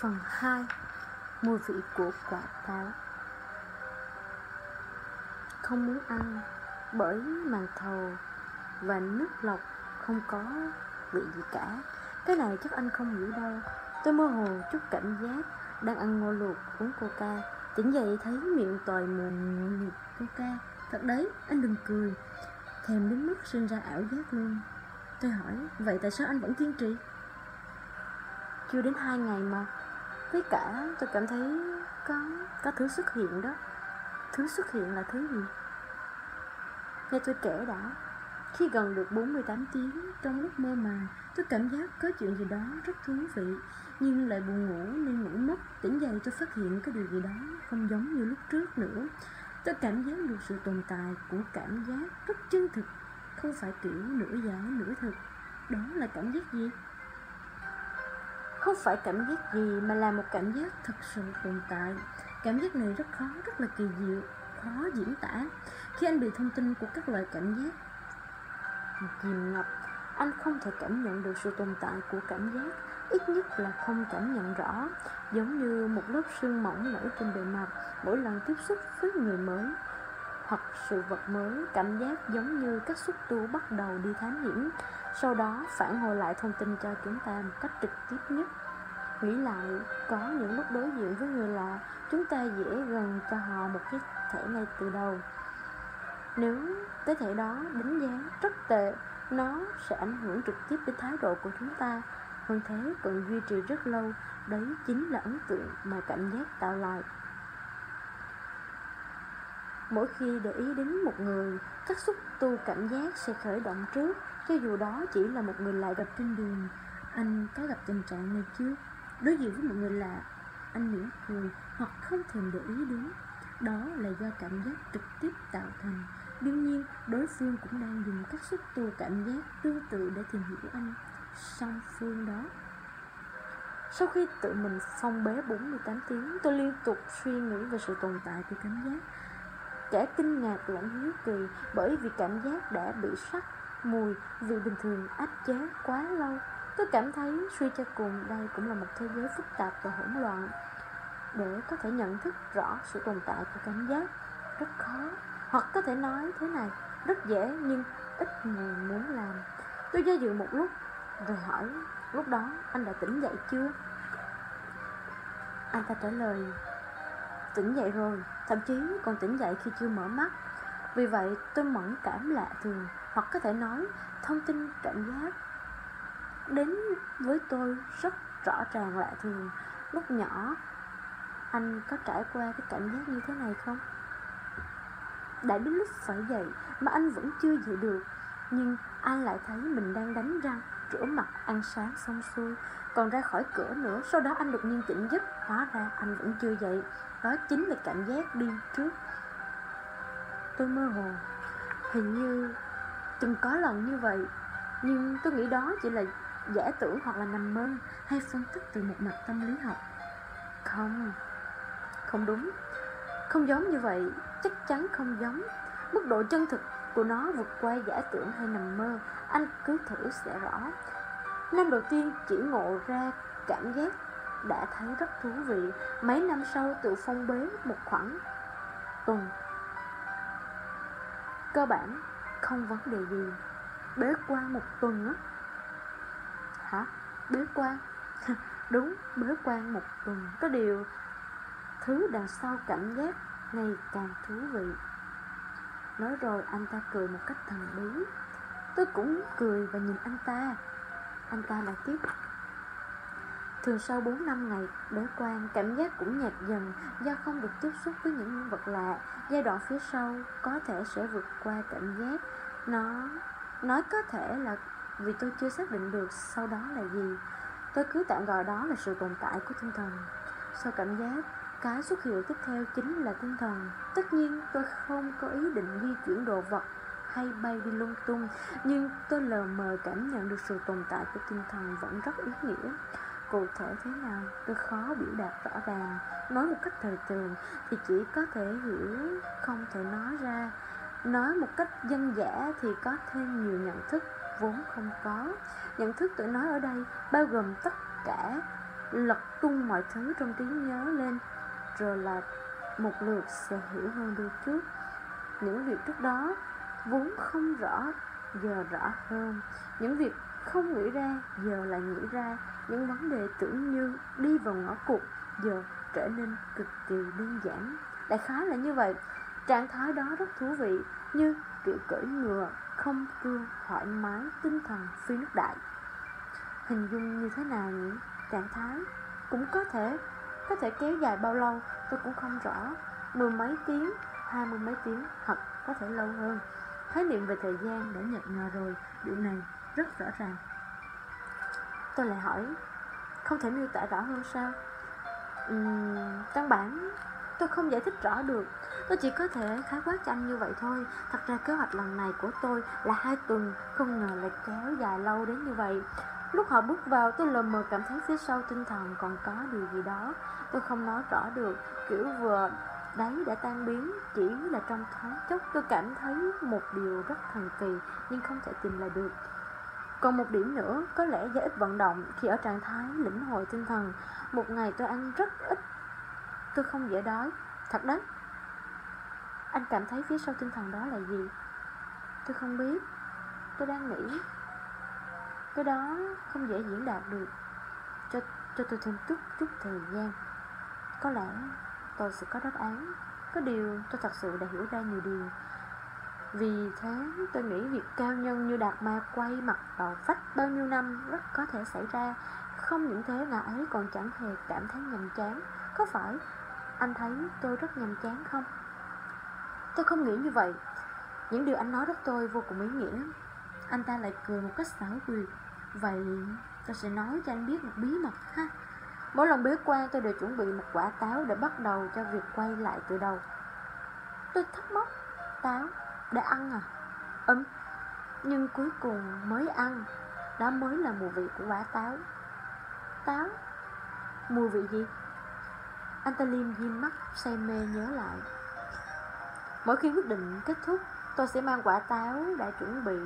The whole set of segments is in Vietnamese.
Phần 2 Mùi vị của quả táo. Không muốn ăn bởi màn thầu và nước lọc không có vị gì cả. Cái này chắc anh không hiểu đâu. Tôi mơ hồ chút cảm giác đang ăn ngô luộc uống coca. Tỉnh dậy thấy miệng tòi mùi nhịp coca Thật đấy, anh đừng cười. Thèm đến mức sinh ra ảo giác luôn. Tôi hỏi, vậy tại sao anh vẫn kiên trì? Chưa đến hai ngày mà với cả tôi cảm thấy có có thứ xuất hiện đó Thứ xuất hiện là thứ gì? Nghe tôi kể đã, Khi gần được 48 tiếng Trong lúc mơ màng, Tôi cảm giác có chuyện gì đó rất thú vị, Nhưng lại buồn ngủ nên ngủ mất Tỉnh dậy tôi phát hiện có điều gì đó Không giống như lúc trước nữa Tôi cảm giác được sự tồn tại của cảm giác rất chân thực, Không phải kiểu nửa giả nửa thực Đó là cảm giác gì? Không phải cảm giác gì mà là một cảm giác thật sự tồn tại. Cảm giác này rất khó, rất là kỳ diệu, khó diễn tả. Khi anh bị thông tin của các loại cảm giác chìm ngập Anh không thể cảm nhận được sự tồn tại của cảm giác Ít nhất là không cảm nhận rõ. Giống như một lớp sương mỏng nổi trên bề mặt Mỗi lần tiếp xúc với người mới hoặc sự vật mới cảm giác giống như các xúc tu bắt đầu đi thám hiểm sau đó phản hồi lại thông tin cho chúng ta một cách trực tiếp nhất. Nghĩ lại, có những lúc đối diện với người lạ, chúng ta dễ gần cho họ một cái thể ngay từ đầu. Nếu cái thể đó đánh giá rất tệ, nó sẽ ảnh hưởng trực tiếp đến thái độ của chúng ta. Hơn thế, cần duy trì rất lâu, đấy chính là ấn tượng mà cảm giác tạo lại mỗi khi để ý đến một người, các xúc tu cảm giác sẽ khởi động trước, cho dù đó chỉ là một người lạ gặp trên đường. Anh có gặp tình trạng này chưa? Đối diện với một người lạ, anh mỉm cười hoặc không thèm để ý đến. Đó là do cảm giác trực tiếp tạo thành. Đương nhiên, đối phương cũng đang dùng các xúc tu cảm giác tương tự để tìm hiểu anh. Song phương đó. Sau khi tự mình phong bế 48 tiếng, tôi liên tục suy nghĩ về sự tồn tại của cảm giác. Kẻ kinh ngạc lẫn hiếu kỳ bởi vì cảm giác đã bị sắc, mùi, vì bình thường áp chế quá lâu. Tôi cảm thấy suy cho cùng đây cũng là một thế giới phức tạp và hỗn loạn. Để có thể nhận thức rõ sự tồn tại của cảm giác rất khó. Hoặc có thể nói thế này, rất dễ nhưng ít người muốn làm. Tôi do dự một lúc rồi hỏi, lúc đó anh đã tỉnh dậy chưa? Anh ta trả lời, tỉnh dậy rồi thậm chí còn tỉnh dậy khi chưa mở mắt. Vì vậy tôi mẫn cảm lạ thường, hoặc có thể nói thông tin cảm giác đến với tôi rất rõ ràng lạ thường. Lúc nhỏ, anh có trải qua cái cảm giác như thế này không? Đã đến lúc phải dậy mà anh vẫn chưa dậy được Nhưng anh lại thấy mình đang đánh răng, Rửa mặt, ăn sáng xong xuôi. Còn ra khỏi cửa nữa, Sau đó anh đột nhiên tỉnh giấc. Hóa ra anh vẫn chưa dậy. Đó chính là cảm giác đi trước. Tôi mơ hồ. Hình như từng có lần như vậy, Nhưng tôi nghĩ đó chỉ là giả tưởng hoặc là nằm mơ Hay phân tích từ một mặt tâm lý học. Không Không đúng. Không giống như vậy, Chắc chắn không giống. Mức độ chân thực của nó vượt qua giả tưởng hay nằm mơ Anh cứ thử sẽ rõ. Năm đầu tiên chỉ ngộ ra cảm giác đã thấy rất thú vị. Mấy năm sau tự phong bế một khoảng tuần. Cơ bản không vấn đề gì. Bế qua một tuần á. Hả? Bế qua? Đúng, bế qua một tuần. Có điều Thứ đằng sau cảm giác ngày càng thú vị. Nói rồi anh ta cười một cách thần bí Tôi cũng cười và nhìn anh ta Anh ta lại tiếp Thường sau 4 năm ngày bế quan, cảm giác cũng nhạt dần do không được tiếp xúc với những vật lạ. Giai đoạn phía sau có thể sẽ vượt qua cảm giác. Nó nói có thể là vì tôi chưa xác định được sau đó là gì. Tôi cứ tạm gọi đó là sự tồn tại của tinh thần. Sau cảm giác, cái xuất hiện tiếp theo chính là tinh thần. Tất nhiên tôi không có ý định di chuyển đồ vật hay bay đi lung tung, nhưng tôi lờ mờ cảm nhận được sự tồn tại của tinh thần vẫn rất ý nghĩa. Cụ thể thế nào? Tôi khó biểu đạt rõ ràng. Nói một cách thời thường thì chỉ có thể hiểu không thể nói ra. Nói một cách dân dã thì có thêm nhiều nhận thức vốn không có. Nhận thức tôi nói ở đây bao gồm tất cả lật tung mọi thứ trong trí nhớ lên rồi là một lượt sẽ hiểu hơn đôi chút những việc trước đó vốn không rõ, giờ rõ hơn. Những việc không nghĩ ra, giờ lại nghĩ ra. Những vấn đề tưởng như đi vào ngõ cụt, giờ trở nên cực kỳ đơn giản. Đại khái là như vậy. Trạng thái đó rất thú vị, như kiểu cưỡi ngựa không cương, thoải mái, tinh thần phi nước đại. Hình dung như thế nào nhỉ? Trạng thái cũng có thể có thể kéo dài bao lâu tôi cũng không rõ. Mười mấy tiếng hai mươi mấy tiếng hoặc có thể lâu hơn. Khái niệm về thời gian đã nhạt nhòa rồi điều này rất rõ ràng. Tôi lại hỏi không thể miêu tả rõ hơn sao? Uhm, căn bản tôi không giải thích rõ được. Tôi chỉ có thể khái quát cho anh như vậy thôi. Thật ra kế hoạch lần này của tôi là hai tuần không ngờ lại kéo dài lâu đến như vậy lúc họ bước vào, tôi lờ mờ cảm thấy phía sau tinh thần còn có điều gì đó. Tôi không nói rõ được, kiểu vừa đấy đã tan biến, chỉ là trong thoáng chốc tôi cảm thấy một điều rất thần kỳ, nhưng không thể tìm lại được. Còn một điểm nữa, có lẽ do ít vận động khi ở trạng thái lĩnh hội tinh thần. Một ngày tôi ăn rất ít, tôi không dễ đói. Thật đấy. Anh cảm thấy phía sau tinh thần đó là gì? Tôi không biết. Tôi đang nghĩ cái đó không dễ diễn đạt được. Cho cho tôi thêm chút chút thời gian. Có lẽ tôi sẽ có đáp án. Có điều tôi thật sự đã hiểu ra nhiều điều. Vì thế, tôi nghĩ việc cao nhân như đạt ma quay mặt vào vách bao nhiêu năm rất có thể xảy ra. Không những thế ngài ấy còn chẳng hề cảm thấy nhầm chán. Có phải anh thấy tôi rất nhầm chán không? Tôi không nghĩ như vậy. Những điều anh nói với tôi vô cùng ý nghĩa. Anh ta lại cười một cách xảo quyệt vậy tôi sẽ nói cho anh biết một bí mật ha. Mỗi lần bế quan tôi đều chuẩn bị một quả táo để bắt đầu cho việc quay lại từ đầu. Tôi thắc mắc, Táo đã ăn à? Ừm, Nhưng cuối cùng mới ăn. Đó mới là mùi vị của quả táo. Táo? Mùi vị gì? Anh ta liêm diêm mắt, say mê nhớ lại. Mỗi khi quyết định kết thúc, Tôi sẽ mang quả táo đã chuẩn bị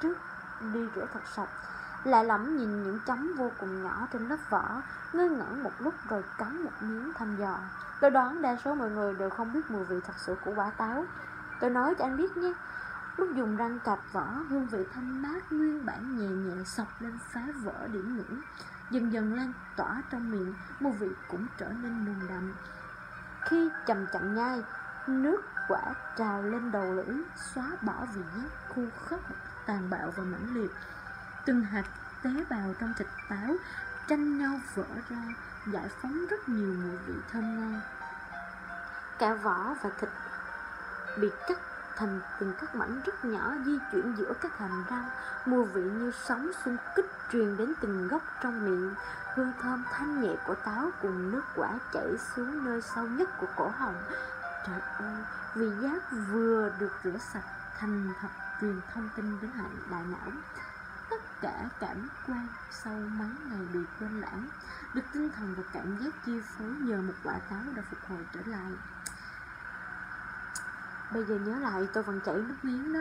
trước đi rửa thật sạch. Lạ lẫm nhìn những chấm vô cùng nhỏ trên lớp vỏ Ngơ ngẩn một lúc rồi cắn một miếng thăm dò. Tôi đoán đa số mọi người đều không biết mùi vị thật sự của quả táo. Tôi nói cho anh biết nhé Lúc dùng răng cạp vỏ, hương vị thanh mát nguyên bản nhẹ nhẹ sọc lên phá vỡ điểm ngưỡng Dần dần lan tỏa trong miệng, mùi vị cũng trở nên nồng đậm. Khi chậm chậm nhai, nước quả trào lên đầu lưỡi Xóa bỏ vị giác khô khốc tàn bạo và mãnh liệt. Từng hạt tế bào trong thịt táo tranh nhau vỡ ra, giải phóng rất nhiều mùi vị thơm ngon. Cả vỏ và thịt bị cắt thành từng các mảnh rất nhỏ di chuyển giữa các hàm răng, mùi vị như sóng xung kích truyền đến từng góc trong miệng, hương thơm thanh nhẹ của táo cùng nước quả chảy xuống nơi sâu nhất của cổ họng. Trời ơi, vị giác vừa được rửa sạch thành thật truyền thông tin đến hại đại não cả cảm quan sau mấy ngày bị quên lãng. Được tinh thần và cảm giác chi phối nhờ một quả táo đã phục hồi trở lại. Bây giờ nhớ lại, tôi vẫn chảy nước miếng đó.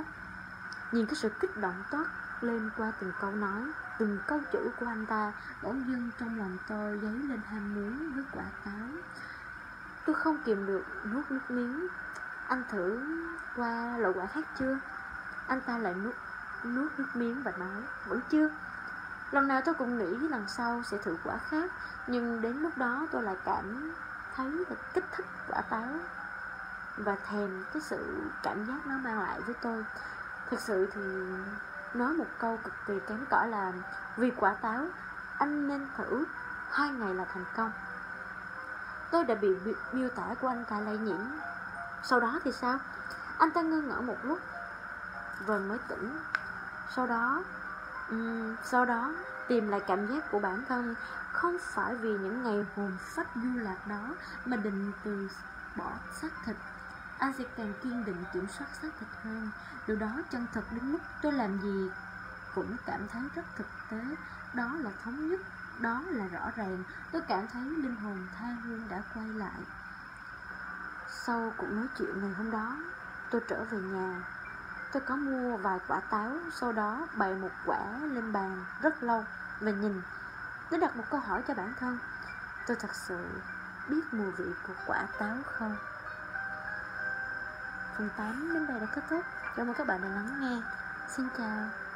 Nhìn cái sự kích động toát lên qua từng câu nói, từng câu chữ của anh ta, bỗng dưng trong lòng tôi dấy lên ham muốn với quả táo. Tôi không kìm được nuốt nước miếng. Anh thử qua loại quả khác chưa? Anh ta lại nuốt nuốt nước miếng và nói, Vẫn chưa. Lần nào tôi cũng nghĩ lần sau sẽ thử quả khác, Nhưng đến lúc đó tôi lại cảm thấy là kích thích quả táo Và thèm cái sự cảm giác nó mang lại với tôi. Thực sự thì nói một câu cực kỳ kém cỏi là, Vì quả táo, anh nên thử hai ngày là thành công. Tôi đã bị miêu tả của anh ta lây nhiễm. Sau đó thì sao? Anh ta ngơ ngỡ một lúc Rồi mới tỉnh sau đó um, sau đó tìm lại cảm giác của bản thân không phải vì những ngày hồn phách du lạc đó mà định từ bỏ xác thịt. Anh sẽ càng kiên định kiểm soát xác thịt hơn. Điều đó chân thật đến mức tôi làm gì cũng cảm thấy rất thực tế. Đó là thống nhất đó là rõ ràng. Tôi cảm thấy linh hồn tha hương đã quay lại. Sau cuộc nói chuyện ngày hôm đó tôi trở về nhà. Tôi có mua vài quả táo, Sau đó bày một quả lên bàn rất lâu Và nhìn. Tôi đặt một câu hỏi cho bản thân, tôi thật sự biết mùi vị của quả táo không? Phần 8 đến đây đã kết thúc. Cảm ơn các bạn đã lắng nghe. Xin chào.